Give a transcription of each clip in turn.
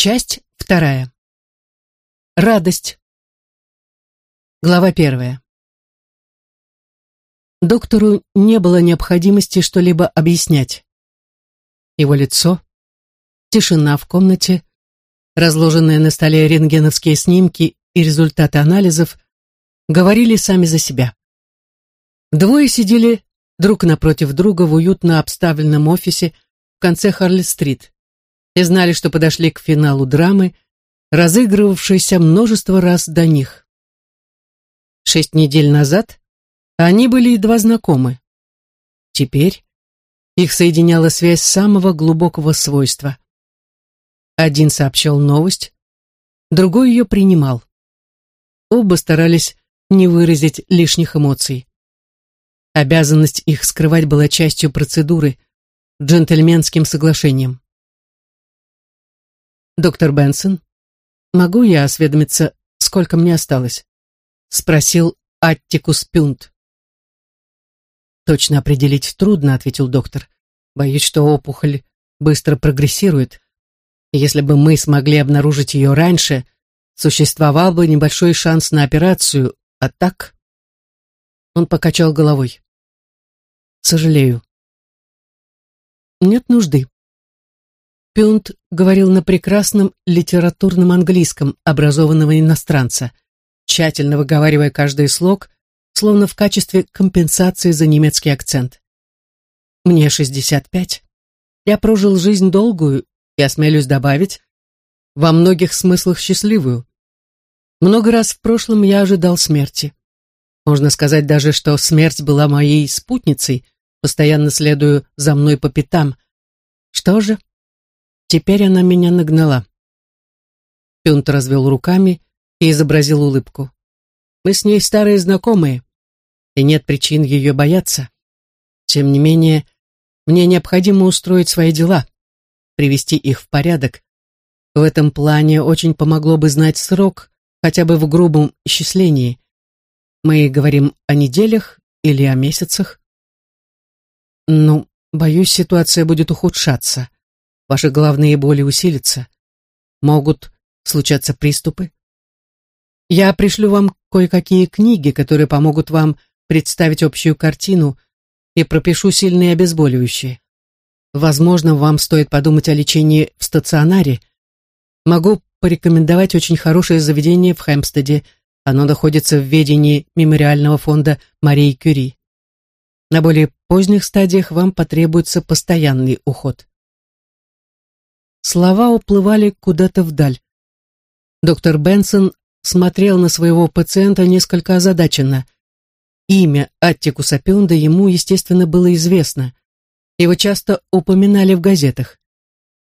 Часть вторая. Радость. Глава первая. Доктору не было необходимости что-либо объяснять. Его лицо, тишина в комнате, разложенные на столе рентгеновские снимки и результаты анализов говорили сами за себя. Двое сидели друг напротив друга в уютно обставленном офисе в конце Харли-стрит и знали, что подошли к финалу драмы, разыгрывавшейся множество раз до них. Шесть недель назад они были едва знакомы. Теперь их соединяла связь самого глубокого свойства. Один сообщал новость, другой ее принимал. Оба старались не выразить лишних эмоций. Обязанность их скрывать была частью процедуры, джентльменским соглашением. «Доктор Бенсон, могу я осведомиться, сколько мне осталось?» — спросил Аттикус Пюнт. «Точно определить трудно», — ответил доктор. «Боюсь, что опухоль быстро прогрессирует. Если бы мы смогли обнаружить ее раньше, существовал бы небольшой шанс на операцию, а так...» Он покачал головой. «Сожалею». «Нет нужды». Пюнт говорил на прекрасном литературном английском образованного иностранца, тщательно выговаривая каждый слог, словно в качестве компенсации за немецкий акцент. Мне 65. Я прожил жизнь долгую и, осмелюсь добавить, во многих смыслах счастливую. Много раз в прошлом я ожидал смерти. Можно сказать даже, что смерть была моей спутницей, постоянно следуя за мной по пятам. Что же? Теперь она меня нагнала. Пюнт развел руками и изобразил улыбку. Мы с ней старые знакомые и нет причин ее бояться. Тем не менее, мне необходимо устроить свои дела, привести их в порядок. В этом плане очень помогло бы знать срок, хотя бы в грубом исчислении. Мы говорим о неделях или о месяцах? Ну, боюсь, ситуация будет ухудшаться. Ваши головные боли усилятся. Могут случаться приступы. Я пришлю вам кое-какие книги, которые помогут вам представить общую картину и пропишу сильные обезболивающие. Возможно, вам стоит подумать о лечении в стационаре. Могу порекомендовать очень хорошее заведение в Хэмпстеде. Оно находится в ведении мемориального фонда Марии Кюри. На более поздних стадиях вам потребуется постоянный уход. Слова уплывали куда-то вдаль. Доктор Бенсон смотрел на своего пациента несколько озадаченно – Имя Аттикуса Пенда ему, естественно, было известно. Его часто упоминали в газетах.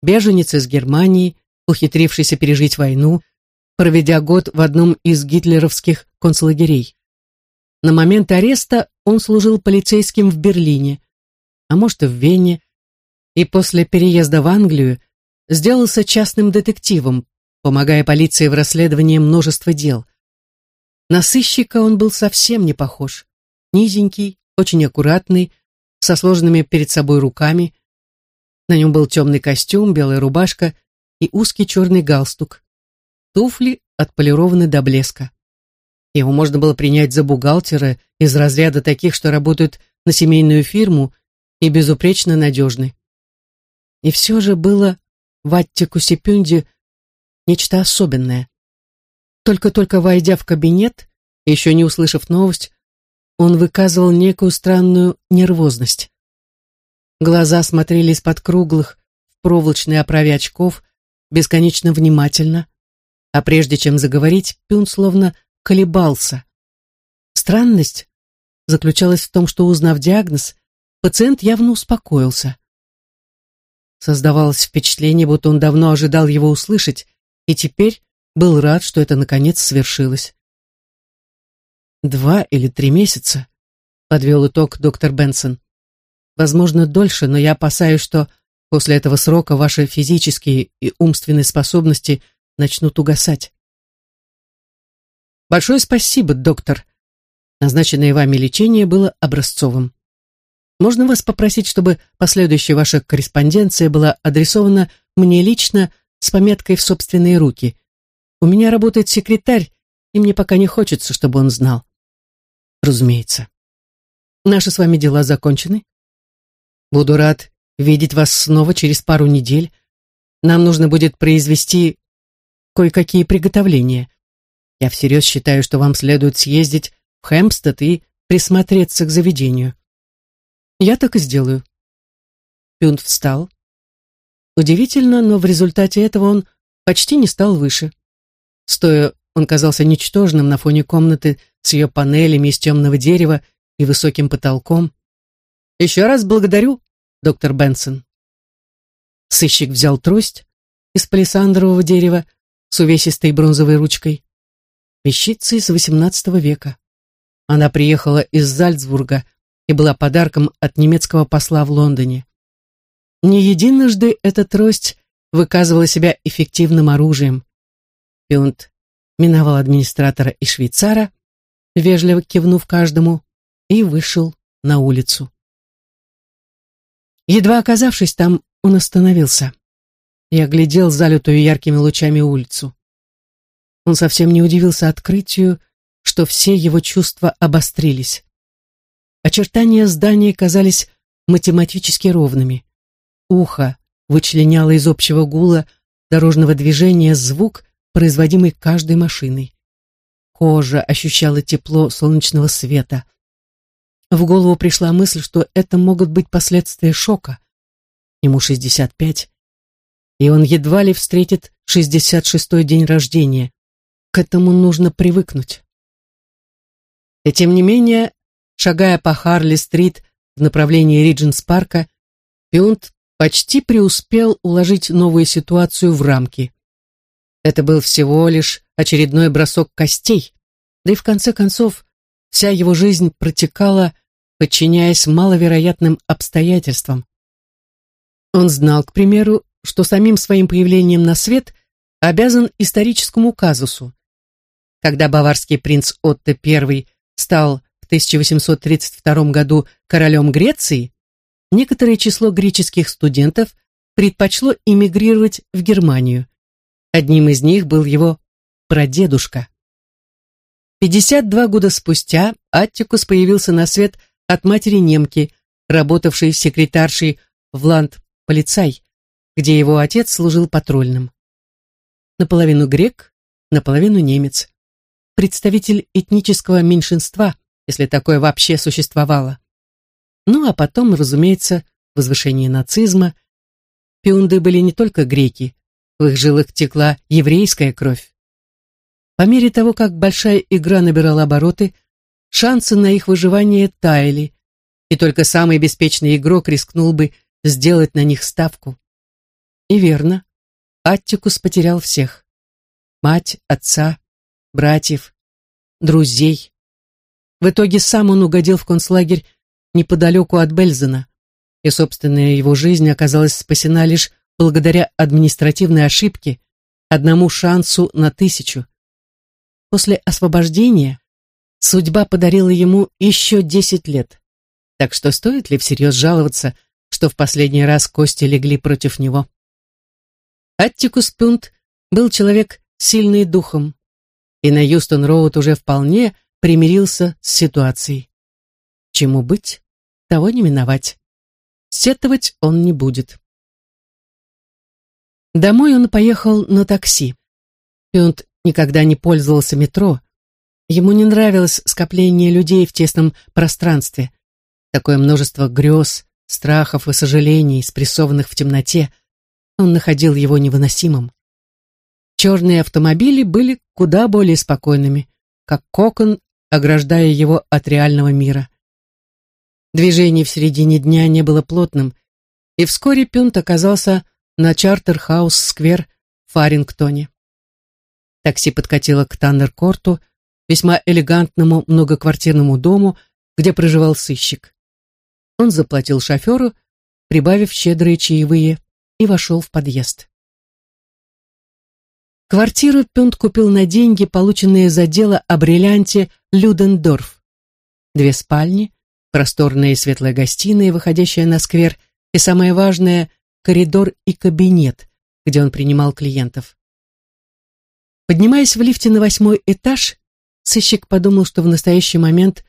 Беженец из Германии, ухитрившийся пережить войну, проведя год в одном из гитлеровских концлагерей. На момент ареста он служил полицейским в Берлине, а может и в Вене, и после переезда в Англию сделался частным детективом, помогая полиции в расследовании множества дел. На сыщика он был совсем не похож низенький, очень аккуратный, со сложенными перед собой руками. На нем был темный костюм, белая рубашка и узкий черный галстук. Туфли отполированы до блеска. Его можно было принять за бухгалтера из разряда таких, что работают на семейную фирму и безупречно надежны. И все же было в Аттику нечто особенное. Только-только войдя в кабинет, еще не услышав новость, он выказывал некую странную нервозность. Глаза смотрели из-под круглых, в проволочной оправе очков, бесконечно внимательно, а прежде чем заговорить, Пюн словно колебался. Странность заключалась в том, что, узнав диагноз, пациент явно успокоился. Создавалось впечатление, будто он давно ожидал его услышать, и теперь был рад, что это наконец свершилось. Два или три месяца, подвел итог доктор Бенсон. Возможно, дольше, но я опасаюсь, что после этого срока ваши физические и умственные способности начнут угасать. Большое спасибо, доктор. Назначенное вами лечение было образцовым. Можно вас попросить, чтобы последующая ваша корреспонденция была адресована мне лично с пометкой в собственные руки. У меня работает секретарь, и мне пока не хочется, чтобы он знал. Разумеется. Наши с вами дела закончены. Буду рад видеть вас снова через пару недель. Нам нужно будет произвести кое-какие приготовления. Я всерьез считаю, что вам следует съездить в Хэмпстед и присмотреться к заведению. Я так и сделаю. Пюнт встал. Удивительно, но в результате этого он почти не стал выше. Стоя, он казался ничтожным на фоне комнаты с ее панелями из темного дерева и высоким потолком. «Еще раз благодарю, доктор Бенсон». Сыщик взял трость из палисандрового дерева с увесистой бронзовой ручкой. Вещица из XVIII века. Она приехала из Зальцбурга и была подарком от немецкого посла в Лондоне. Не единожды эта трость выказывала себя эффективным оружием. Пюнт миновал администратора и швейцара, вежливо кивнув каждому, и вышел на улицу. Едва оказавшись там, он остановился. Я глядел залитую яркими лучами улицу. Он совсем не удивился открытию, что все его чувства обострились. Очертания здания казались математически ровными. Ухо вычленяло из общего гула дорожного движения звук, производимый каждой машиной. Кожа ощущала тепло солнечного света. В голову пришла мысль, что это могут быть последствия шока. Ему 65, и он едва ли встретит 66-й день рождения. К этому нужно привыкнуть. И тем не менее, шагая по Харли-стрит в направлении Ридженс-парка, Пионт почти преуспел уложить новую ситуацию в рамки. Это был всего лишь очередной бросок костей, да и в конце концов вся его жизнь протекала, подчиняясь маловероятным обстоятельствам. Он знал, к примеру, что самим своим появлением на свет обязан историческому казусу. Когда баварский принц Отто I стал 1832 году королем Греции, некоторое число греческих студентов предпочло эмигрировать в Германию. Одним из них был его прадедушка. 52 года спустя Аттикус появился на свет от матери немки, работавшей секретаршей в ланд-полицай, где его отец служил патрульным. Наполовину грек, наполовину немец. Представитель этнического меньшинства, если такое вообще существовало. Ну а потом, разумеется, возвышение нацизма. Пиунды были не только греки, в их жилах текла еврейская кровь. По мере того, как большая игра набирала обороты, шансы на их выживание таяли, и только самый беспечный игрок рискнул бы сделать на них ставку. И верно, Аттикус потерял всех. Мать, отца, братьев, друзей. В итоге сам он угодил в концлагерь неподалеку от Бельзена, и собственная его жизнь оказалась спасена лишь благодаря административной ошибке, одному шансу на тысячу. После освобождения судьба подарила ему еще десять лет. Так что стоит ли всерьез жаловаться, что в последний раз кости легли против него? Аттикус Пюнт был человек сильный духом, и на Юстон-Роуд уже вполне примирился с ситуацией. Чему быть, того не миновать. Сетовать он не будет. Домой он поехал на такси. Пюнт никогда не пользовался метро. Ему не нравилось скопление людей в тесном пространстве. Такое множество грез, страхов и сожалений, спрессованных в темноте. Он находил его невыносимым. Черные автомобили были куда более спокойными, как кокон, ограждая его от реального мира. Движение в середине дня не было плотным, и вскоре Пюнт оказался на Чартерхаус-сквер в Фарингтоне. Такси подкатило к Таннер-Корту, весьма элегантному многоквартирному дому, где проживал сыщик. Он заплатил шоферу, прибавив щедрые чаевые, и вошел в подъезд. Квартиру Пюнт купил на деньги, полученные за дело о бриллианте Людендорф. Две спальни, просторная и светлая гостиная, выходящая на сквер, и самое важное — коридор и кабинет, где он принимал клиентов. Поднимаясь в лифте на восьмой этаж, сыщик подумал, что в настоящий момент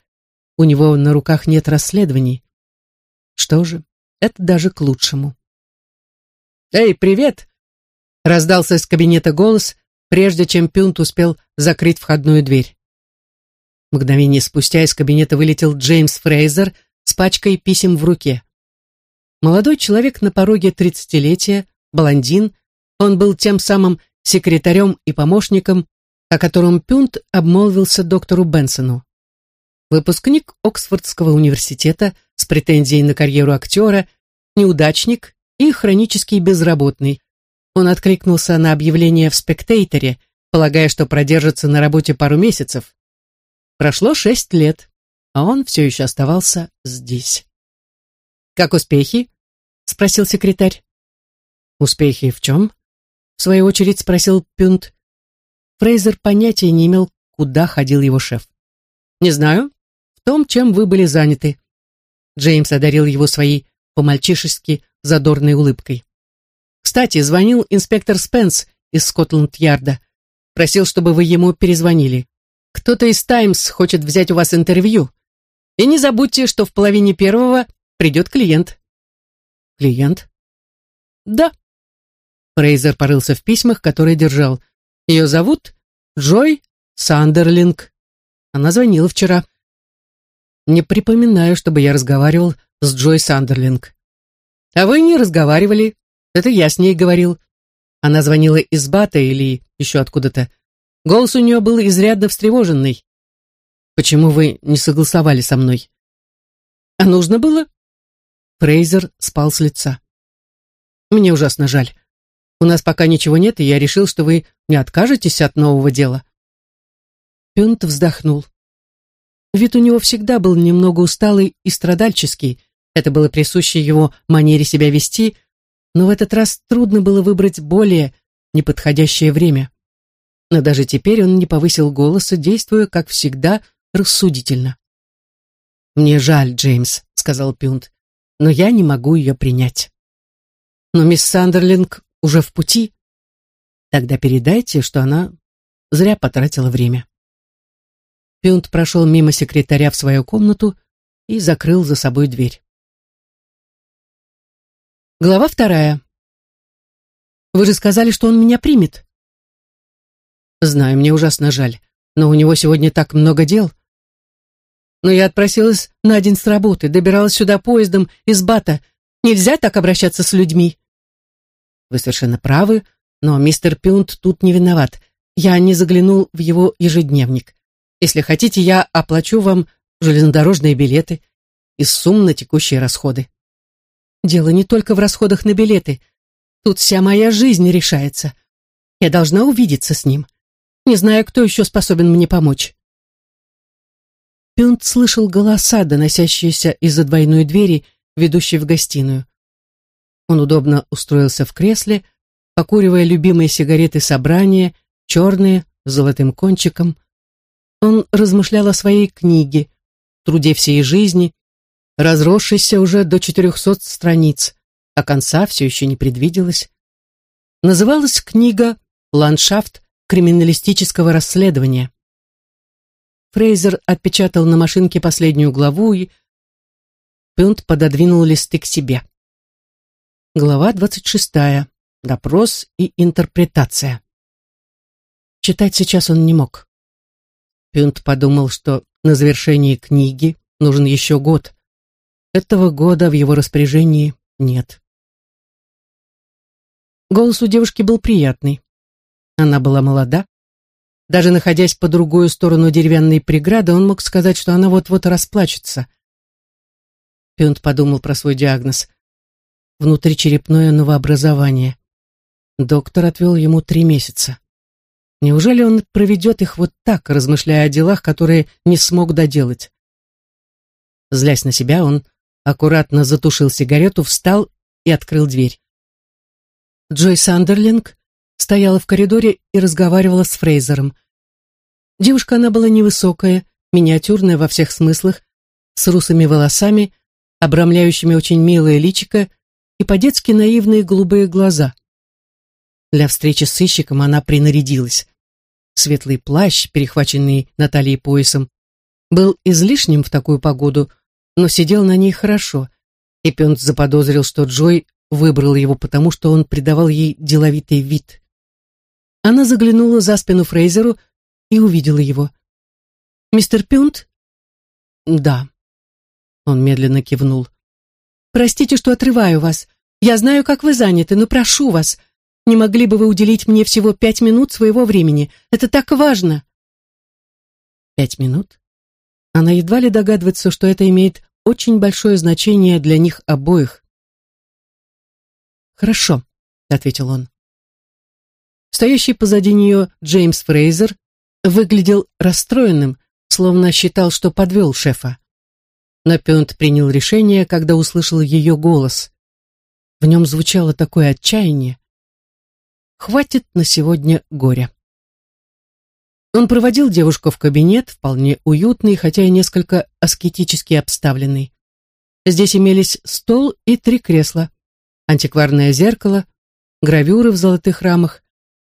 у него на руках нет расследований. Что же, это даже к лучшему. «Эй, привет!» — раздался из кабинета голос, прежде чем Пюнт успел закрыть входную дверь. Мгновение спустя из кабинета вылетел Джеймс Фрейзер с пачкой писем в руке. Молодой человек на пороге тридцатилетия, блондин, он был тем самым секретарем и помощником, о котором Пюнт обмолвился доктору Бенсону. Выпускник Оксфордского университета с претензией на карьеру актера, неудачник и хронический безработный, он откликнулся на объявление в «Спектейторе», полагая, что продержится на работе пару месяцев. Прошло шесть лет, а он все еще оставался здесь. «Как успехи?» — спросил секретарь. «Успехи в чем?» — в свою очередь спросил Пюнт. Фрейзер понятия не имел, куда ходил его шеф. «Не знаю. В том, чем вы были заняты». Джеймс одарил его своей по-мальчишески задорной улыбкой. Кстати, звонил инспектор Спенс из Скотланд-Ярда. Просил, чтобы вы ему перезвонили. Кто-то из «Таймс» хочет взять у вас интервью. И не забудьте, что в половине первого придет клиент. Клиент? Да. Фрейзер порылся в письмах, которые держал. Ее зовут Джой Сандерлинг. Она звонила вчера. Не припоминаю, чтобы я разговаривал с Джой Сандерлинг. А вы не разговаривали, это я с ней говорил. Она звонила из Бата или еще откуда-то. Голос у нее был изрядно встревоженный. Почему вы не согласовали со мной? А нужно было? Фрейзер спал с лица. Мне ужасно жаль. У нас пока ничего нет, и я решил, что вы не откажетесь от нового дела. Пюнт вздохнул. Вид у него всегда был немного усталый и страдальческий. Это было присуще его манере себя вести, но в этот раз трудно было выбрать более неподходящее время. Но даже теперь он не повысил голоса, действуя, как всегда, рассудительно. «Мне жаль, Джеймс», — сказал Пюнт, — «но я не могу ее принять». «Но мисс Сандерлинг уже в пути. Тогда передайте, что она зря потратила время». Пюнт прошел мимо секретаря в свою комнату и закрыл за собой дверь. Глава вторая. Вы же сказали, что он меня примет. Знаю, мне ужасно жаль, но у него сегодня так много дел. Но я отпросилась на день с работы, добиралась сюда поездом из Бата. Нельзя так обращаться с людьми. Вы совершенно правы, но мистер Пюнт тут не виноват. Я не заглянул в его ежедневник. Если хотите, я оплачу вам железнодорожные билеты из сумм на текущие расходы. Дело не только в расходах на билеты. Тут вся моя жизнь решается. Я должна увидеться с ним. Не знаю, кто еще способен мне помочь. Пюнт слышал голоса, доносящиеся из-за двойной двери, ведущей в гостиную. Он удобно устроился в кресле, покуривая любимые сигареты собрания, черные, с золотым кончиком. Он размышлял о своей книге, труде всей жизни, разросшийся уже до 400 страниц, а конца все еще не предвиделось. Называлась книга «Ландшафт криминалистического расследования». Фрейзер отпечатал на машинке последнюю главу и Пюнт пододвинул листы к себе. Глава 26. Допрос и интерпретация. Читать сейчас он не мог. Пюнт подумал, что на завершении книги нужен еще год, этого года в его распоряжении нет. Голос у девушки был приятный. Она была молода. Даже находясь по другую сторону деревянной преграды, он мог сказать, что она вот-вот расплачется. Пюнт подумал про свой диагноз. Внутричерепное новообразование. Доктор отвел ему три месяца. Неужели он проведет их вот так, размышляя о делах, которые не смог доделать? Злясь на себя, он аккуратно затушил сигарету, встал и открыл дверь. Джой Сандерлинг стояла в коридоре и разговаривала с Фрейзером. Девушка она была невысокая, миниатюрная во всех смыслах, с русыми волосами, обрамляющими очень милое личико и по-детски наивные голубые глаза. Для встречи с сыщиком она принарядилась. Светлый плащ, перехваченный Натальей поясом, был излишним в такую погоду, но сидел на ней хорошо, и Пёнт заподозрил, что Джой выбрал его потому, что он придавал ей деловитый вид. Она заглянула за спину Фрейзеру и увидела его. «Мистер Пюнт?» «Да». Он медленно кивнул. «Простите, что отрываю вас. Я знаю, как вы заняты, но прошу вас, не могли бы вы уделить мне всего пять минут своего времени? Это так важно!» Пять минут? Она едва ли догадывается, что это имеет очень большое значение для них обоих. «Хорошо», — ответил он. Стоящий позади нее Джеймс Фрейзер выглядел расстроенным, словно считал, что подвел шефа. Но Пёнт принял решение, когда услышал ее голос. В нем звучало такое отчаяние. Хватит на сегодня горя. Он проводил девушку в кабинет, вполне уютный, хотя и несколько аскетически обставленный. Здесь имелись стол и три кресла, антикварное зеркало, гравюры в золотых рамах,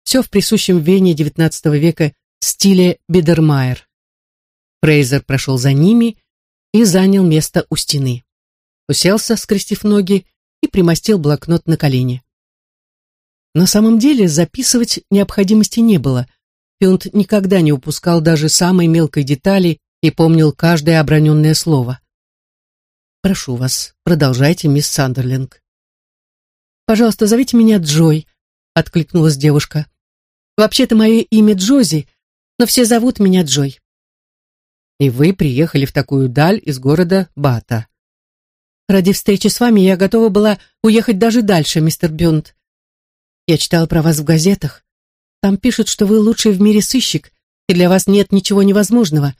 все в присущем Вене XIX века стиле Бидермайер. Фрейзер прошел за ними и занял место у стены. Уселся, скрестив ноги, и примостил блокнот на колени. На самом деле записывать необходимости не было. Пюнт никогда не упускал даже самой мелкой детали и помнил каждое оброненное слово. «Прошу вас, продолжайте, мисс Сандерлинг». «Пожалуйста, зовите меня Джой», — откликнулась девушка. «Вообще-то мое имя Джози, но все зовут меня Джой». «И вы приехали в такую даль из города Бата». «Ради встречи с вами я готова была уехать даже дальше, мистер Бюнт. Я читал про вас в газетах. Там пишут, что вы лучший в мире сыщик, и для вас нет ничего невозможного».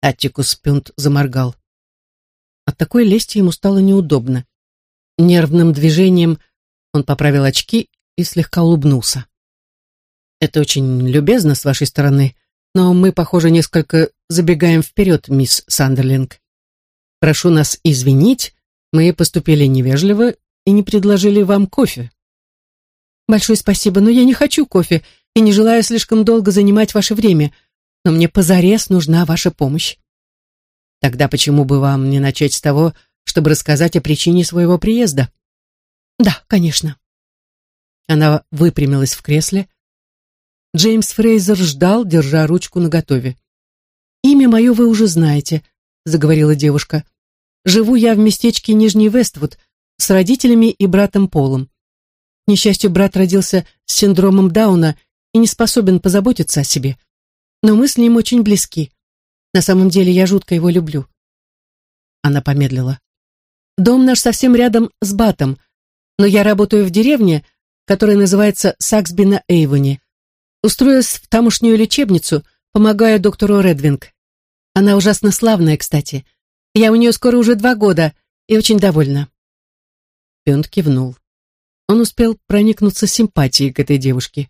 Аттикус Пюнт заморгал. От такой лести ему стало неудобно. Нервным движением он поправил очки и слегка улыбнулся. «Это очень любезно с вашей стороны, но мы, похоже, несколько забегаем вперед, мисс Сандерлинг. Прошу нас извинить, мы поступили невежливо и не предложили вам кофе». Большое спасибо, но я не хочу кофе и не желаю слишком долго занимать ваше время, но мне позарез нужна ваша помощь. Тогда почему бы вам не начать с того, чтобы рассказать о причине своего приезда? Да, конечно. Она выпрямилась в кресле. Джеймс Фрейзер ждал, держа ручку наготове. «Имя мое вы уже знаете», — заговорила девушка. «Живу я в местечке Нижний Вествуд с родителями и братом Полом несчастью, брат родился с синдромом Дауна и не способен позаботиться о себе. Но мы с ним очень близки. На самом деле я жутко его люблю. Она помедлила. Дом наш совсем рядом с Батом, но я работаю в деревне, которая называется Саксби на Эйвоне. Устроилась в тамошнюю лечебницу, помогая доктору Редвинг. Она ужасно славная, кстати. Я у нее скоро уже два года и очень довольна. Пюнт кивнул. Он успел проникнуться симпатией к этой девушке.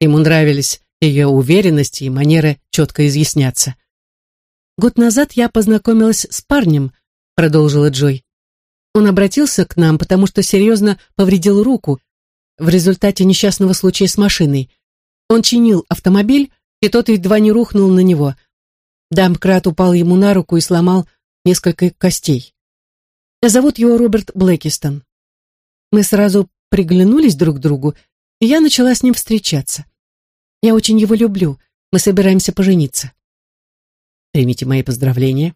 Ему нравились ее уверенность и манера четко изъясняться. «Год назад я познакомилась с парнем», — продолжила Джой. «Он обратился к нам, потому что серьезно повредил руку в результате несчастного случая с машиной. Он чинил автомобиль, и тот едва не рухнул на него. Дамкрат упал ему на руку и сломал несколько костей. Зовут его Роберт Блэкистон. Мы сразу приглянулись друг другу, и я начала с ним встречаться. Я очень его люблю, мы собираемся пожениться. Примите мои поздравления.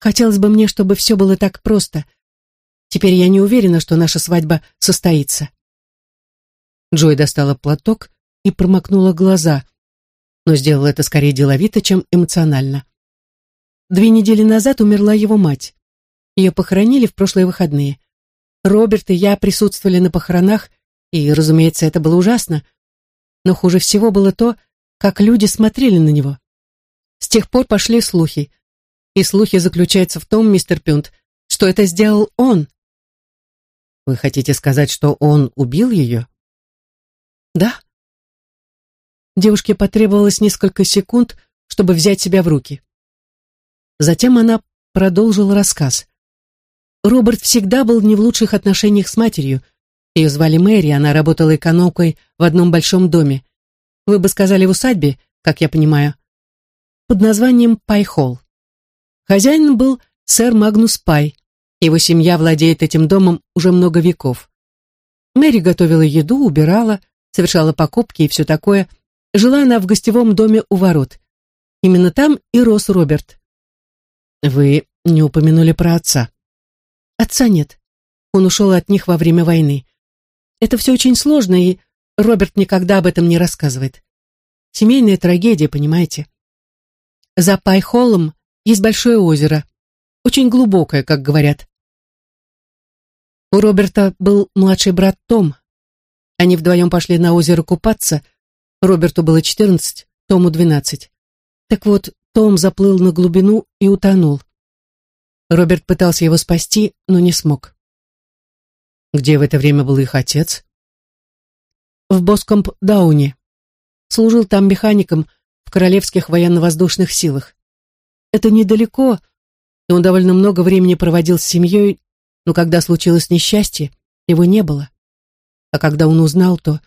Хотелось бы мне, чтобы все было так просто. Теперь я не уверена, что наша свадьба состоится. Джой достала платок и промокнула глаза, но сделала это скорее деловито, чем эмоционально. Две недели назад умерла его мать. Ее похоронили в прошлые выходные. Роберт и я присутствовали на похоронах, и, разумеется, это было ужасно. Но хуже всего было то, как люди смотрели на него. С тех пор пошли слухи. И слухи заключаются в том, мистер Пюнт, что это сделал он. Вы хотите сказать, что он убил ее? Да. Девушке потребовалось несколько секунд, чтобы взять себя в руки. Затем она продолжила рассказ. Роберт всегда был не в лучших отношениях с матерью. Ее звали Мэри, она работала экономкой в одном большом доме. Вы бы сказали в усадьбе, как я понимаю, под названием Пайхолл. Хозяин был сэр Магнус Пай. Его семья владеет этим домом уже много веков. Мэри готовила еду, убирала, совершала покупки и все такое. Жила она в гостевом доме у ворот. Именно там и рос Роберт. Вы не упомянули про отца. Отца нет. Он ушел от них во время войны. Это все очень сложно, и Роберт никогда об этом не рассказывает. Семейная трагедия, понимаете? За Пайхоллом есть большое озеро. Очень глубокое, как говорят. У Роберта был младший брат Том. Они вдвоем пошли на озеро купаться. Роберту было четырнадцать, Тому двенадцать. Так вот, том заплыл на глубину и утонул. Роберт пытался его спасти, но не смог. Где в это время был их отец? В Боскомп-Дауне. Служил там механиком в Королевских военно-воздушных силах. Это недалеко, и он довольно много времени проводил с семьей, но когда случилось несчастье, его не было. А когда он узнал, то...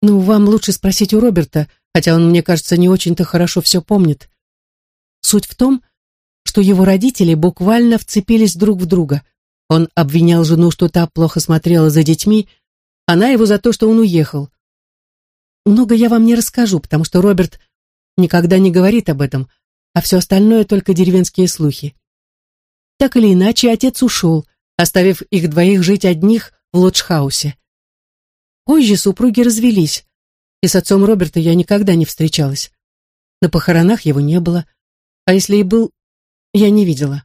Ну, вам лучше спросить у Роберта, хотя он, мне кажется, не очень-то хорошо все помнит. Суть в том, что его родители буквально вцепились друг в друга. Он обвинял жену, что та плохо смотрела за детьми, она его за то, что он уехал. Много я вам не расскажу, потому что Роберт никогда не говорит об этом, а все остальное только деревенские слухи. Так или иначе, отец ушел, оставив их двоих жить одних в лоджхаусе. Позже супруги развелись, и с отцом Роберта я никогда не встречалась. На похоронах его не было, а если и был, я не видела.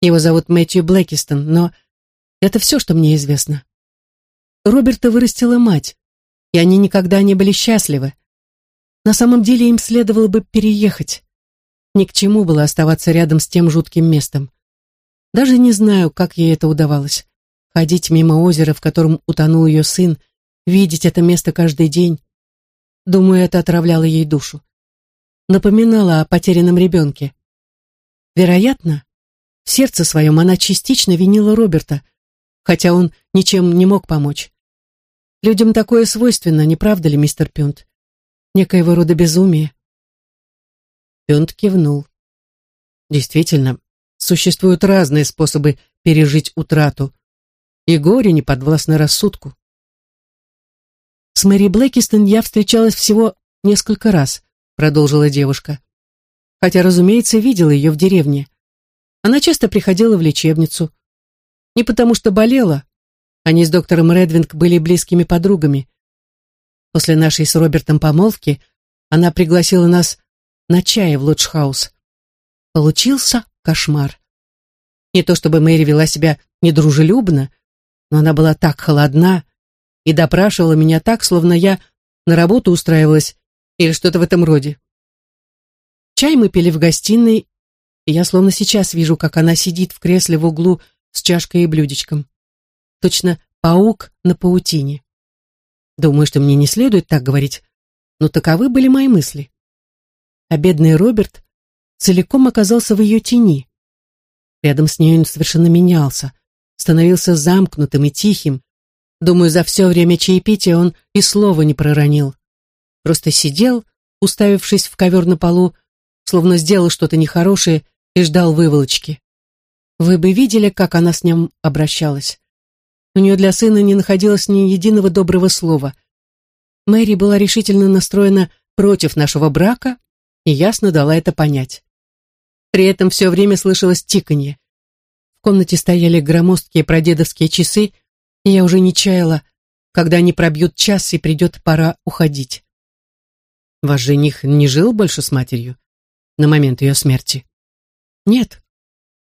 Его зовут Мэтью Блэкистон, но это все, что мне известно. Роберта вырастила мать, и они никогда не были счастливы. На самом деле им следовало бы переехать. Ни к чему было оставаться рядом с тем жутким местом. Даже не знаю, как ей это удавалось. Ходить мимо озера, в котором утонул ее сын, видеть это место каждый день. Думаю, это отравляло ей душу напоминала о потерянном ребенке. Вероятно, в сердце своем она частично винила Роберта, хотя он ничем не мог помочь. Людям такое свойственно, не правда ли, мистер Пюнт? Некоего рода безумие. Пюнт кивнул. Действительно, существуют разные способы пережить утрату, и горе не подвластно рассудку. С Мэри Блэкистон я встречалась всего несколько раз продолжила девушка. Хотя, разумеется, видела ее в деревне. Она часто приходила в лечебницу. Не потому что болела. Они с доктором Редвинг были близкими подругами. После нашей с Робертом помолвки она пригласила нас на чай в Лоджхаус. Получился кошмар. Не то чтобы Мэри вела себя недружелюбно, но она была так холодна и допрашивала меня так, словно я на работу устраивалась или что-то в этом роде. Чай мы пили в гостиной, и я словно сейчас вижу, как она сидит в кресле в углу с чашкой и блюдечком. Точно паук на паутине. Думаю, что мне не следует так говорить, но таковы были мои мысли. А бедный Роберт целиком оказался в ее тени. Рядом с ней он совершенно менялся, становился замкнутым и тихим. Думаю, за все время чаепития он и слова не проронил просто сидел, уставившись в ковер на полу, словно сделал что-то нехорошее и ждал выволочки. Вы бы видели, как она с ним обращалась. У нее для сына не находилось ни единого доброго слова. Мэри была решительно настроена против нашего брака и ясно дала это понять. При этом все время слышалось тиканье. В комнате стояли громоздкие прадедовские часы, и я уже не чаяла, когда они пробьют час и придет пора уходить. Ваш жених не жил больше с матерью на момент ее смерти? Нет.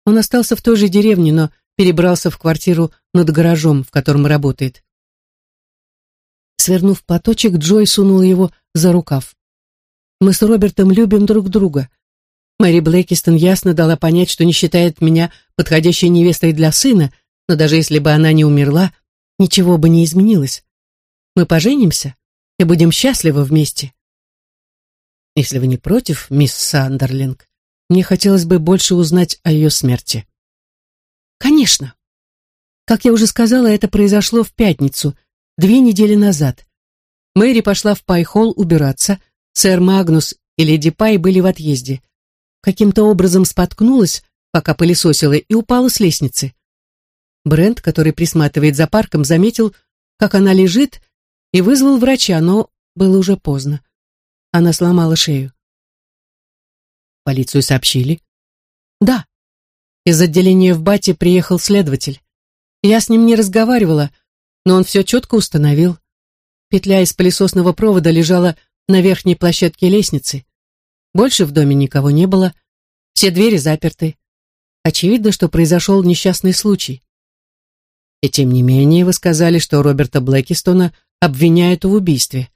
Он остался в той же деревне, но перебрался в квартиру над гаражом, в котором работает. Свернув платочек, Джой сунул его за рукав. Мы с Робертом любим друг друга. Мэри Блэкистон ясно дала понять, что не считает меня подходящей невестой для сына, но даже если бы она не умерла, ничего бы не изменилось. Мы поженимся и будем счастливы вместе. Если вы не против, мисс Сандерлинг, мне хотелось бы больше узнать о ее смерти. Конечно. Как я уже сказала, это произошло в пятницу, две недели назад. Мэри пошла в Пайхолл убираться, сэр Магнус и леди Пай были в отъезде. Каким-то образом споткнулась, пока пылесосила, и упала с лестницы. Брент, который присматривает за парком, заметил, как она лежит, и вызвал врача, но было уже поздно. Она сломала шею. Полицию сообщили? Да. Из отделения в Бате приехал следователь. Я с ним не разговаривала, но он все четко установил. Петля из пылесосного провода лежала на верхней площадке лестницы. Больше в доме никого не было. Все двери заперты. Очевидно, что произошел несчастный случай. И тем не менее вы сказали, что Роберта Блэкистона обвиняют в убийстве.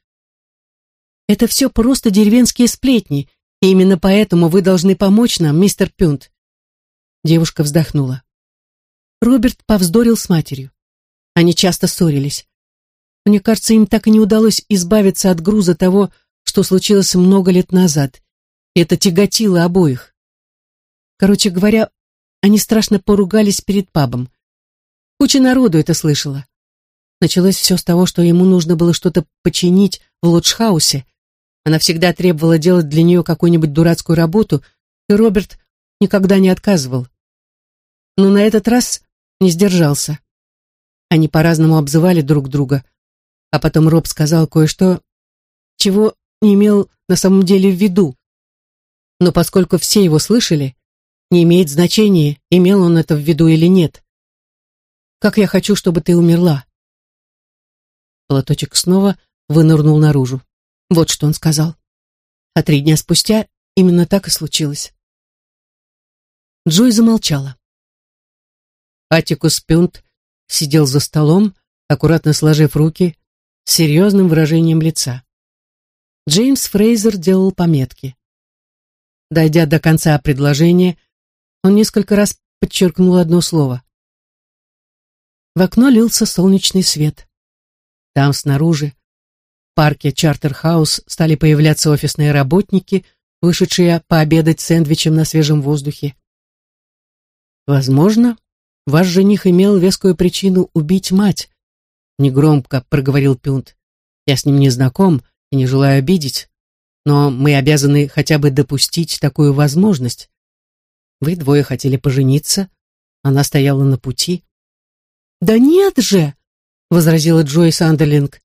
Это все просто деревенские сплетни, и именно поэтому вы должны помочь нам, мистер Пюнт. Девушка вздохнула. Роберт повздорил с матерью. Они часто ссорились. Мне кажется, им так и не удалось избавиться от груза того, что случилось много лет назад. Это тяготило обоих. Короче говоря, они страшно поругались перед пабом. Куча народу это слышала. Началось все с того, что ему нужно было что-то починить в лоджхаусе. Она всегда требовала делать для нее какую-нибудь дурацкую работу, и Роберт никогда не отказывал. Но на этот раз не сдержался. Они по-разному обзывали друг друга, а потом Роб сказал кое-что, чего не имел на самом деле в виду. Но поскольку все его слышали, не имеет значения, имел он это в виду или нет. Как я хочу, чтобы ты умерла. Платочек снова вынырнул наружу. Вот что он сказал. А три дня спустя именно так и случилось. Джой замолчала. Атикус Пюнт сидел за столом, аккуратно сложив руки, с серьезным выражением лица. Джеймс Фрейзер делал пометки. Дойдя до конца предложения, он несколько раз подчеркнул одно слово. В окно лился солнечный свет. Там, снаружи, парке Чартерхаус стали появляться офисные работники, вышедшие пообедать сэндвичем на свежем воздухе. Возможно, ваш жених имел вескую причину убить мать, негромко проговорил Пюнт. Я с ним не знаком и не желаю обидеть, но мы обязаны хотя бы допустить такую возможность. Вы двое хотели пожениться, она стояла на пути. «Да нет же!» — возразила Джой Сандерлинг.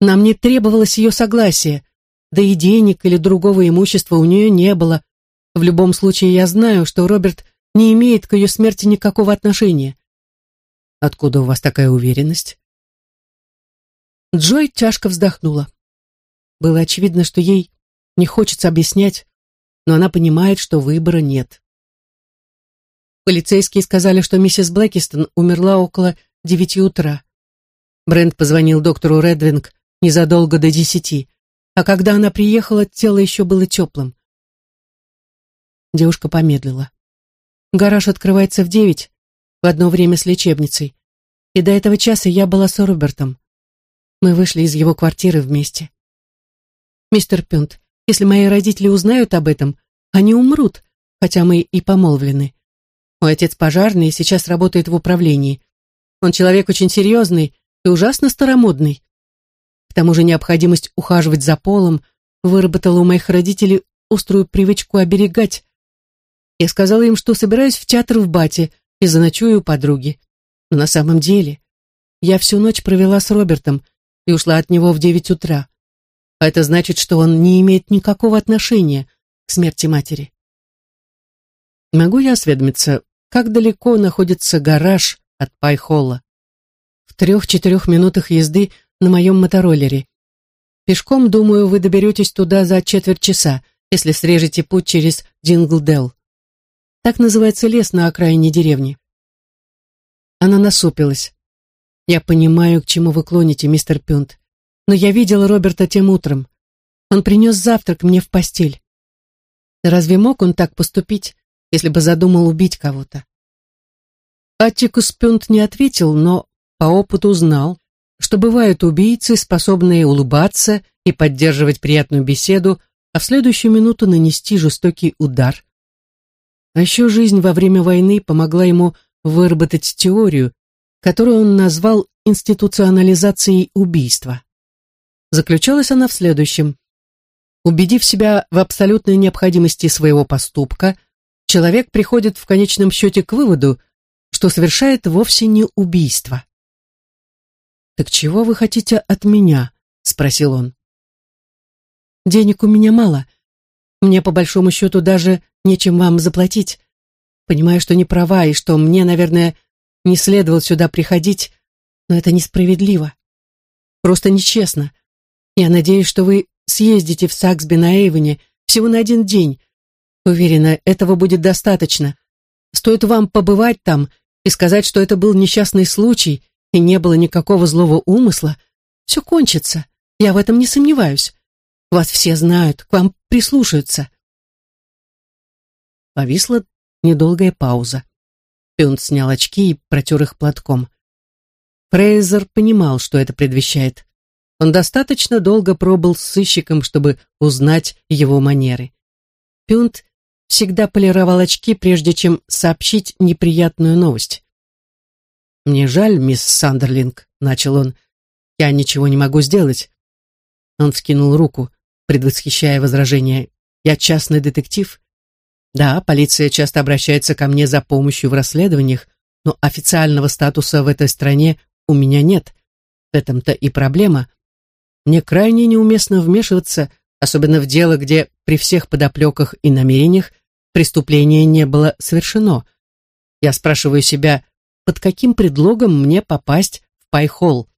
«Нам не требовалось ее согласия, да и денег или другого имущества у нее не было. В любом случае я знаю, что Роберт не имеет к ее смерти никакого отношения». «Откуда у вас такая уверенность?» Джой тяжко вздохнула. Было очевидно, что ей не хочется объяснять, но она понимает, что выбора нет. Полицейские сказали, что миссис Блэкистон умерла около девяти утра. Брент позвонил доктору Редвинг незадолго до десяти, а когда она приехала, тело еще было теплым. Девушка помедлила. Гараж открывается в девять, в одно время с лечебницей, и до этого часа я была с Робертом. Мы вышли из его квартиры вместе. Мистер Пюнт, если мои родители узнают об этом, они умрут, хотя мы и помолвлены. Мой отец пожарный и сейчас работает в управлении. Он человек очень серьезный и ужасно старомодный. К тому же необходимость ухаживать за полом выработала у моих родителей острую привычку оберегать. Я сказала им, что собираюсь в театр в Бате и заночую у подруги. Но на самом деле я всю ночь провела с Робертом и ушла от него в девять утра. А это значит, что он не имеет никакого отношения к смерти матери. Могу я осведомиться, как далеко находится гараж от Пайхолла? В трех-четырех минутах езды на моем мотороллере. Пешком, думаю, вы доберетесь туда за четверть часа, если срежете путь через Динглдел. Так называется лес на окраине деревни. Она насупилась. Я понимаю, к чему вы клоните, мистер Пюнт, но я видела Роберта тем утром. Он принес завтрак мне в постель. Разве мог он так поступить, если бы задумал убить кого-то. Аттикус Пюнт не ответил, но по опыту знал, что бывают убийцы, способные улыбаться и поддерживать приятную беседу, а в следующую минуту нанести жестокий удар. А еще жизнь во время войны помогла ему выработать теорию, которую он назвал институционализацией убийства. Заключалась она в следующем. Убедив себя в абсолютной необходимости своего поступка, человек приходит в конечном счете к выводу, что совершает вовсе не убийство. «Так чего вы хотите от меня?» — спросил он. «Денег у меня мало. Мне, по большому счету, даже нечем вам заплатить. Понимаю, что не права, и что мне, наверное, не следовало сюда приходить, но это несправедливо. Просто нечестно. Я надеюсь, что вы съездите в Саксби на Эйвоне всего на один день. Уверена, этого будет достаточно. Стоит вам побывать там и сказать, что это был несчастный случай и не было никакого злого умысла, все кончится. Я в этом не сомневаюсь. Вас все знают, к вам прислушаются. Повисла недолгая пауза. Пюнт снял очки и протер их платком. Фрейзер понимал, что это предвещает. Он достаточно долго пробыл с сыщиком, чтобы узнать его манеры. Пюнт всегда полировал очки, прежде чем сообщить неприятную новость. «Мне жаль, мисс Сандерлинг», — начал он. «Я ничего не могу сделать». Он вскинул руку, предвосхищая возражение. «Я частный детектив. Да, полиция часто обращается ко мне за помощью в расследованиях, но официального статуса в этой стране у меня нет. В этом-то и проблема. Мне крайне неуместно вмешиваться, особенно в дело, где при всех подоплеках и намерениях преступление не было совершено. Я спрашиваю себя, под каким предлогом мне попасть в Пайхолл.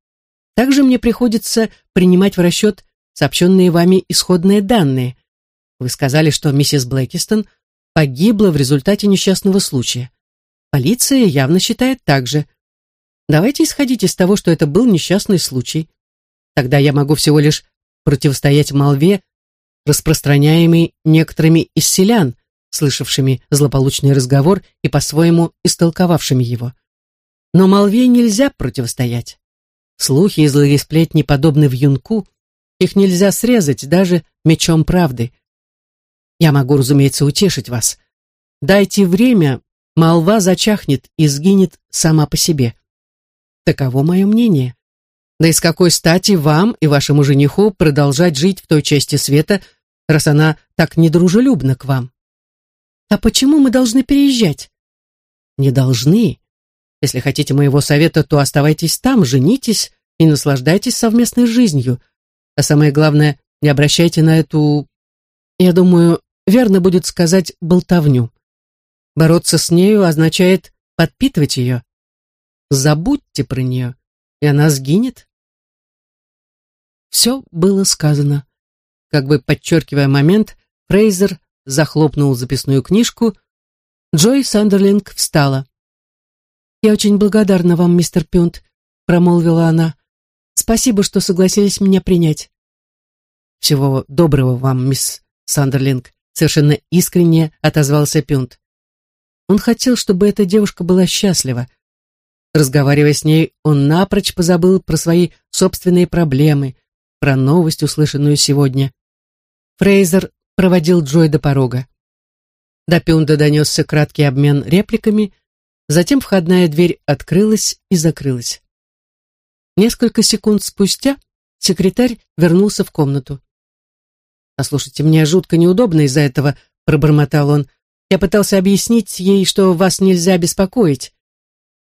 Также мне приходится принимать в расчет сообщенные вами исходные данные. Вы сказали, что миссис Блэкистон погибла в результате несчастного случая. Полиция явно считает так же. Давайте исходить из того, что это был несчастный случай. Тогда я могу всего лишь противостоять молве, распространяемой некоторыми из селян, слышавшими злополучный разговор и по-своему истолковавшими его. Но молве нельзя противостоять. Слухи и злые сплетни подобны вьюнку, их нельзя срезать даже мечом правды. Я могу, разумеется, утешить вас. Дайте время, молва зачахнет и сгинет сама по себе. Таково мое мнение. Да и с какой стати вам и вашему жениху продолжать жить в той части света, раз она так недружелюбна к вам? А почему мы должны переезжать? Не должны. Если хотите моего совета, то оставайтесь там, женитесь и наслаждайтесь совместной жизнью. А самое главное, не обращайте на эту, я думаю, верно будет сказать болтовню. Бороться с нею означает подпитывать ее. Забудьте про нее, и она сгинет. Все было сказано. Как бы подчеркивая момент, Фрейзер захлопнул записную книжку. Джой Сандерлинг встала. «Я очень благодарна вам, мистер Пюнт», — промолвила она. «Спасибо, что согласились меня принять». «Всего доброго вам, мисс Сандерлинг», — совершенно искренне отозвался Пюнт. Он хотел, чтобы эта девушка была счастлива. Разговаривая с ней, он напрочь позабыл про свои собственные проблемы — про новость, услышанную сегодня. Фрейзер проводил Джой до порога. До Пюнда донесся краткий обмен репликами, затем входная дверь открылась и закрылась. Несколько секунд спустя секретарь вернулся в комнату. «Послушайте, мне жутко неудобно из-за этого», — пробормотал он. «Я пытался объяснить ей, что вас нельзя беспокоить».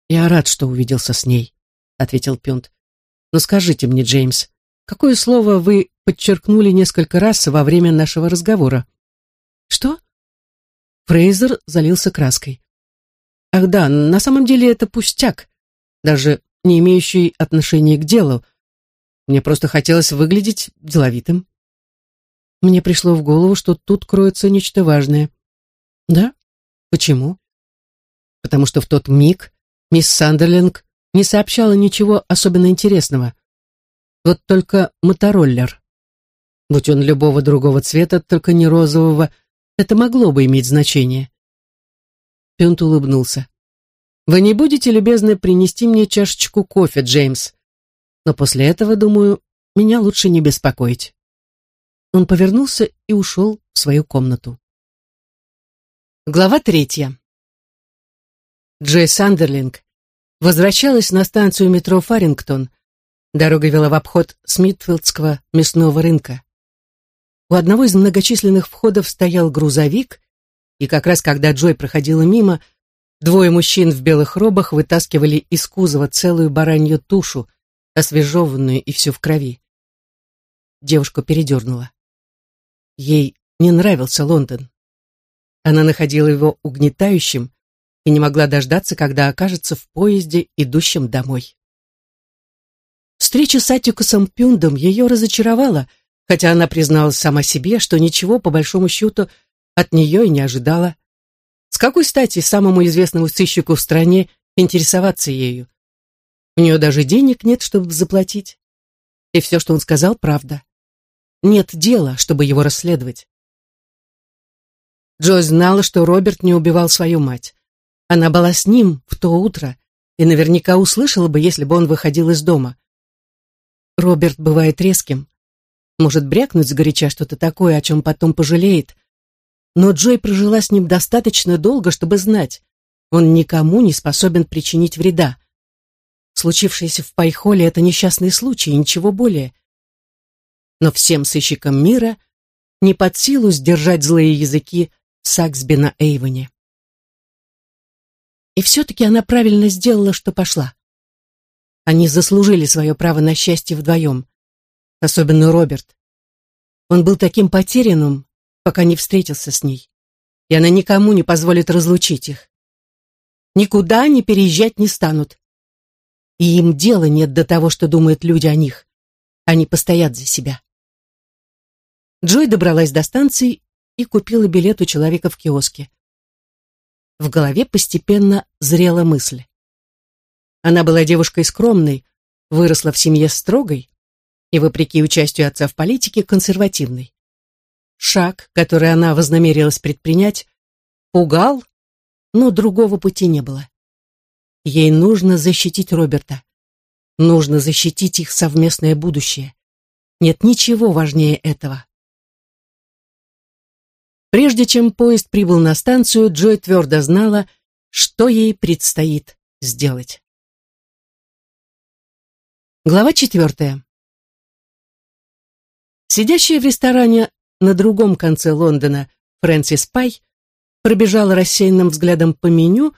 «Я рад, что увиделся с ней», — ответил Пюнт. «Но скажите мне, Джеймс, Какое слово вы подчеркнули несколько раз во время нашего разговора? Что? Фрейзер залился краской. Ах да, на самом деле это пустяк, даже не имеющий отношения к делу. Мне просто хотелось выглядеть деловитым. Мне пришло в голову, что тут кроется нечто важное. Да? Почему? Потому что в тот миг мисс Сандерлинг не сообщала ничего особенно интересного. Вот только мотороллер. Будь он любого другого цвета, только не розового, это могло бы иметь значение. Пюнт улыбнулся. «Вы не будете любезны принести мне чашечку кофе, Джеймс? Но после этого, думаю, меня лучше не беспокоить». Он повернулся и ушел в свою комнату. Глава третья. Джей Сандерлинг возвращалась на станцию метро Фарингтон. Дорога вела в обход Смитфилдского мясного рынка. У одного из многочисленных входов стоял грузовик, и как раз когда Джой проходила мимо, двое мужчин в белых робах вытаскивали из кузова целую баранью тушу, освежеванную и всю в крови. Девушку передернула. Ей не нравился Лондон. Она находила его угнетающим и не могла дождаться, когда окажется в поезде, идущем домой. Встреча с Атикусом Пюндом ее разочаровала, хотя она призналась сама себе, что ничего, по большому счету, от нее и не ожидала. С какой стати самому известному сыщику в стране интересоваться ею? У нее даже денег нет, чтобы заплатить. И все, что он сказал, правда. Нет дела, чтобы его расследовать. Джо знала, что Роберт не убивал свою мать. Она была с ним в то утро и наверняка услышала бы, если бы он выходил из дома. Роберт бывает резким, может брякнуть сгоряча что-то такое, о чем потом пожалеет. Но Джой прожила с ним достаточно долго, чтобы знать, он никому не способен причинить вреда. Случившееся в Пайхоле — это несчастный случай, ничего более. Но всем сыщикам мира не под силу сдержать злые языки Саксби на Эйвоне. И все-таки она правильно сделала, что пошла. Они заслужили свое право на счастье вдвоем. Особенно Роберт. Он был таким потерянным, пока не встретился с ней. И она никому не позволит разлучить их. Никуда они переезжать не станут. И им дела нет до того, что думают люди о них. Они постоят за себя. Джой добралась до станции и купила билет у человека в киоске. В голове постепенно зрела мысль. Она была девушкой скромной, выросла в семье строгой и, вопреки участию отца в политике, консервативной. Шаг, который она вознамерилась предпринять, пугал, но другого пути не было. Ей нужно защитить Роберта. Нужно защитить их совместное будущее. Нет ничего важнее этого. Прежде чем поезд прибыл на станцию, Джой твердо знала, что ей предстоит сделать. Глава четвертая. Сидящая в ресторане на другом конце Лондона Фрэнсис Пай пробежала рассеянным взглядом по меню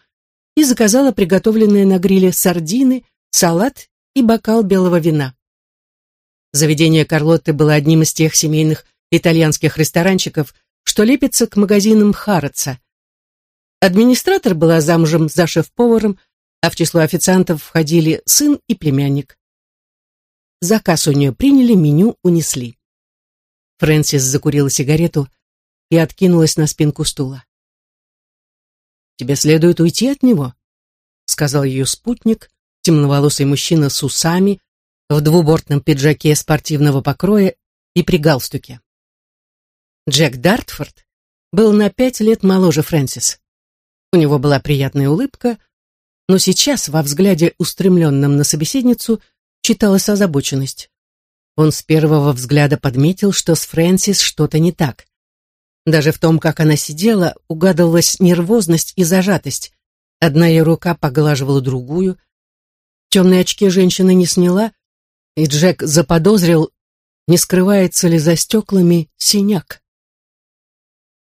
и заказала приготовленные на гриле сардины, салат и бокал белого вина. Заведение Карлотты было одним из тех семейных итальянских ресторанчиков, что лепится к магазинам Харатса. Администратор была замужем за шеф-поваром, а в число официантов входили сын и племянник. Заказ у нее приняли, меню унесли. Фрэнсис закурила сигарету и откинулась на спинку стула. «Тебе следует уйти от него», — сказал ее спутник, темноволосый мужчина с усами, в двубортном пиджаке спортивного покроя и при галстуке. Джек Дартфорд был на пять лет моложе Фрэнсис. У него была приятная улыбка, но сейчас во взгляде, устремленном на собеседницу, читалась озабоченность. Он с первого взгляда подметил, что с Фрэнсис что-то не так. Даже в том, как она сидела, угадывалась нервозность и зажатость. Одна ее рука поглаживала другую. Темные очки женщина не сняла, и Джек заподозрил, не скрывается ли за стеклами синяк.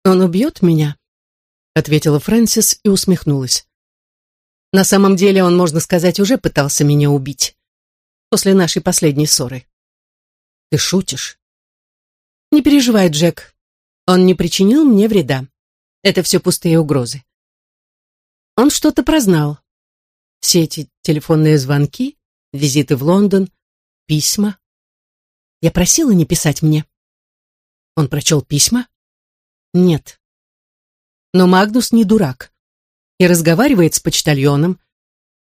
«Он убьет меня?» — ответила Фрэнсис и усмехнулась. «На самом деле он, можно сказать, уже пытался меня убить. После нашей последней ссоры». «Ты шутишь?» «Не переживай, Джек. Он не причинил мне вреда. Это все пустые угрозы». Он что-то прознал. Все эти телефонные звонки, визиты в Лондон, письма. Я просила не писать мне. Он прочел письма? Нет. Но Магнус не дурак и разговаривает с почтальоном.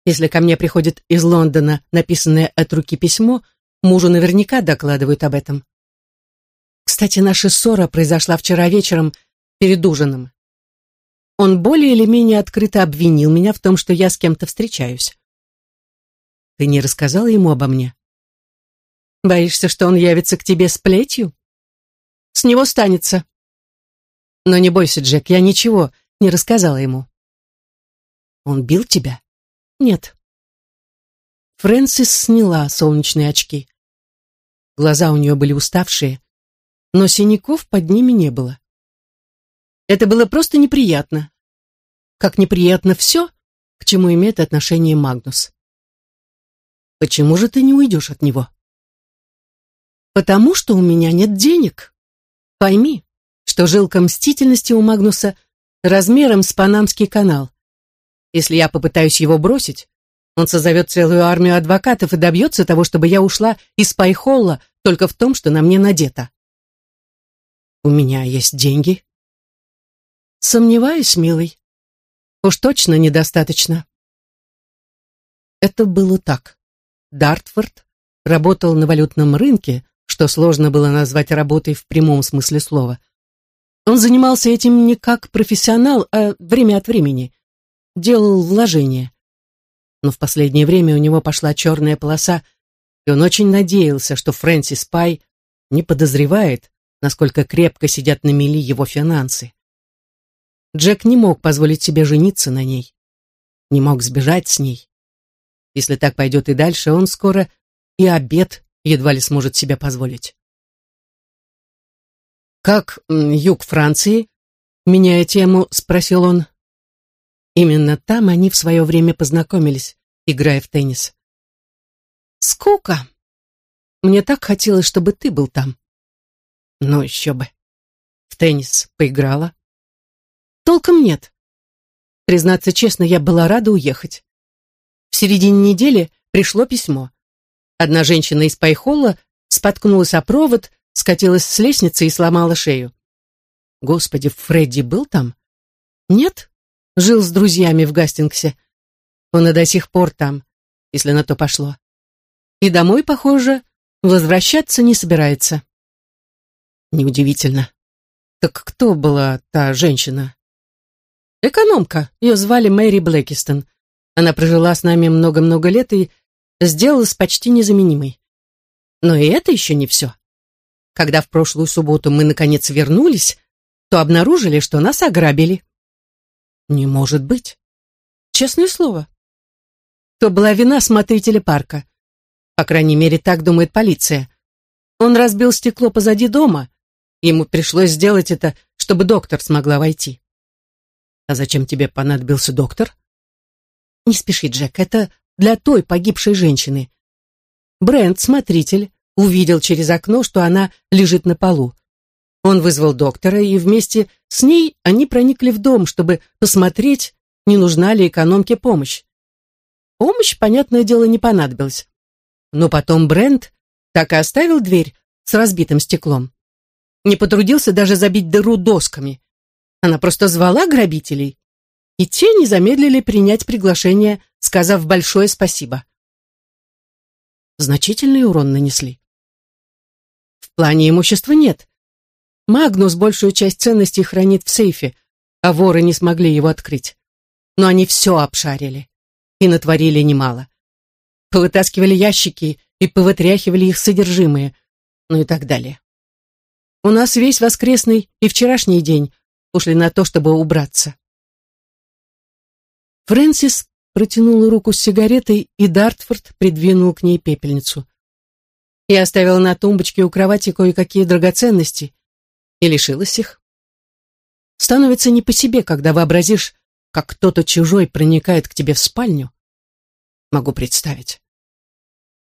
Если ко мне приходит из Лондона написанное от руки письмо, мужу наверняка докладывают об этом. Кстати, наша ссора произошла вчера вечером перед ужином. Он более или менее открыто обвинил меня в том, что я с кем-то встречаюсь. Ты не рассказала ему обо мне? Боишься, что он явится к тебе с плетью? С него станется. Но не бойся, Джек, я ничего не рассказала ему. Он бил тебя? Нет. Фрэнсис сняла солнечные очки. Глаза у нее были уставшие, но синяков под ними не было. Это было просто неприятно. Как неприятно все, к чему имеет отношение Магнус. Почему же ты не уйдешь от него? Потому что у меня нет денег. Пойми, что жилка мстительности у Магнуса размером с Панамский канал. Если я попытаюсь его бросить, он созовет целую армию адвокатов и добьется того, чтобы я ушла из Пайхолла только в том, что на мне надето. У меня есть деньги. Сомневаюсь, милый. Уж точно недостаточно. Это было так. Дартфорд работал на валютном рынке, что сложно было назвать работой в прямом смысле слова. Он занимался этим не как профессионал, а время от времени. Делал вложения. Но в последнее время у него пошла черная полоса, и он очень надеялся, что Фрэнсис Пай не подозревает, насколько крепко сидят на мели его финансы. Джек не мог позволить себе жениться на ней, не мог сбежать с ней. Если так пойдет и дальше, он скоро и обед едва ли сможет себе позволить. «Как юг Франции?» Меняя тему, спросил он. Именно там они в свое время познакомились, играя в теннис. «Скука. Мне так хотелось, чтобы ты был там». «Ну еще бы. В теннис поиграла?» «Толком нет. Признаться честно, я была рада уехать. В середине недели пришло письмо. Одна женщина из Пайхола споткнулась о провод, скатилась с лестницы и сломала шею. Господи, Фредди был там? Нет? Жил с друзьями в Гастингсе. Он и до сих пор там, если на то пошло. И домой, похоже, возвращаться не собирается. Неудивительно. Так кто была та женщина? Экономка. Ее звали Мэри Блэкистон. Она прожила с нами много-много лет и сделалась почти незаменимой. Но и это еще не все. Когда в прошлую субботу мы, наконец, вернулись, то обнаружили, что нас ограбили. Не может быть. Честное слово. То была вина смотрителя парка. По крайней мере, так думает полиция. Он разбил стекло позади дома. Ему пришлось сделать это, чтобы доктор смогла войти. А зачем тебе понадобился доктор? Не спеши, Джек, это для той погибшей женщины. Брент, смотритель, увидел через окно, что она лежит на полу. Он вызвал доктора, и вместе с ней они проникли в дом, чтобы посмотреть, не нужна ли экономке помощь. Помощь, понятное дело, не понадобилась. Но потом Брент так и оставил дверь с разбитым стеклом. Не потрудился даже забить дыру досками. Она просто звала грабителей и те не замедлили принять приглашение, сказав большое спасибо. Значительный урон нанесли. В плане имущества нет. Магнус большую часть ценностей хранит в сейфе, а воры не смогли его открыть. Но они все обшарили и натворили немало. Повытаскивали ящики и повытряхивали их содержимое, ну и так далее. У нас весь воскресный и вчерашний день ушли на то, чтобы убраться. Фрэнсис протянула руку с сигаретой, и Дартфорд придвинул к ней пепельницу. Я оставила на тумбочке у кровати кое-какие драгоценности и лишилась их. Становится не по себе, когда вообразишь, как кто-то чужой проникает к тебе в спальню. Могу представить.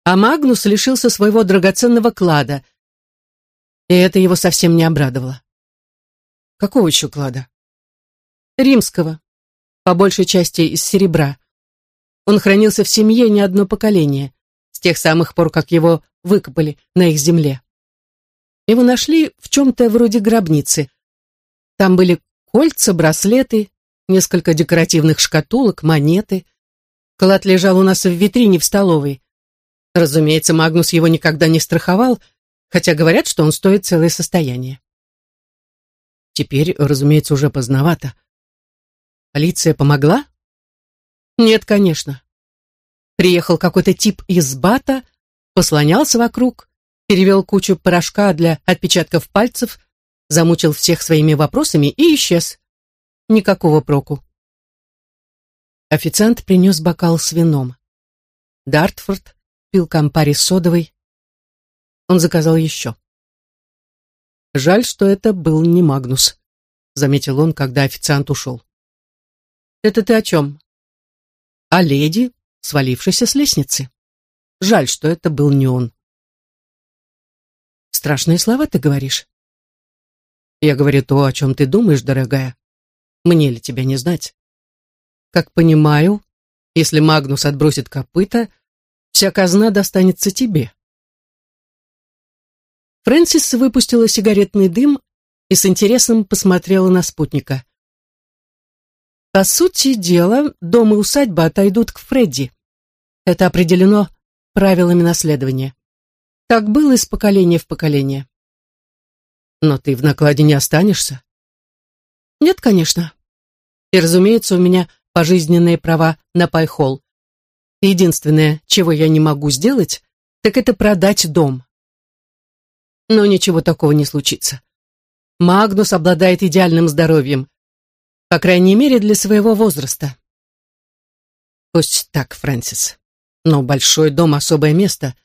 А Магнус лишился своего драгоценного клада, и это его совсем не обрадовало. Какого еще клада? Римского, по большей части из серебра. Он хранился в семье не одно поколение, с тех самых пор, как его выкопали на их земле. Его нашли в чем-то вроде гробницы. Там были кольца, браслеты, несколько декоративных шкатулок, монеты. Клад лежал у нас в витрине в столовой. Разумеется, Магнус его никогда не страховал, хотя говорят, что он стоит целое состояние. Теперь, разумеется, уже поздновато. Полиция помогла? Нет, конечно. Приехал какой-то тип из Бата, послонялся вокруг, перевел кучу порошка для отпечатков пальцев, замучил всех своими вопросами и исчез. Никакого проку. Официант принес бокал с вином. Дартфорд, пил кампари содовой. Он заказал еще. «Жаль, что это был не Магнус», — заметил он, когда официант ушел. «Это ты о чем?» «О леди, свалившейся с лестницы. Жаль, что это был не он». «Страшные слова ты говоришь?» «Я говорю то, о чем ты думаешь, дорогая. Мне ли тебя не знать?» «Как понимаю, если Магнус отбросит копыта, вся казна достанется тебе». Фрэнсис выпустила сигаретный дым и с интересом посмотрела на спутника. По сути дела, дом и усадьба отойдут к Фредди. Это определено правилами наследования. Так было из поколения в поколение. Но ты в накладе не останешься? Нет, конечно. И, разумеется, у меня пожизненные права на Пайхолл. Единственное, чего я не могу сделать, так это продать дом но ничего такого не случится. Магнус обладает идеальным здоровьем, по крайней мере, для своего возраста. Пусть так, Фрэнсис. Но большой дом — особое место.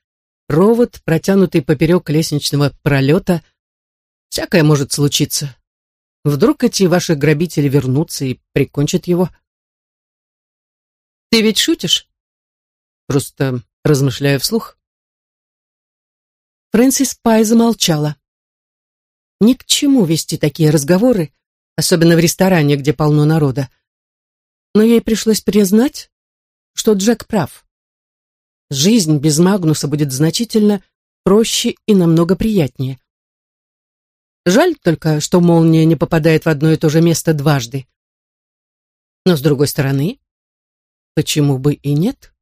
Провод, протянутый поперек лестничного пролета. Всякое может случиться. Вдруг эти ваши грабители вернутся и прикончат его. Ты ведь шутишь? Просто размышляю вслух. Фрэнсис Пай замолчала. Ни к чему вести такие разговоры, особенно в ресторане, где полно народа. Но ей пришлось признать, что Джек прав. Жизнь без Магнуса будет значительно проще и намного приятнее. Жаль только, что молния не попадает в одно и то же место дважды. Но, с другой стороны, почему бы и нет?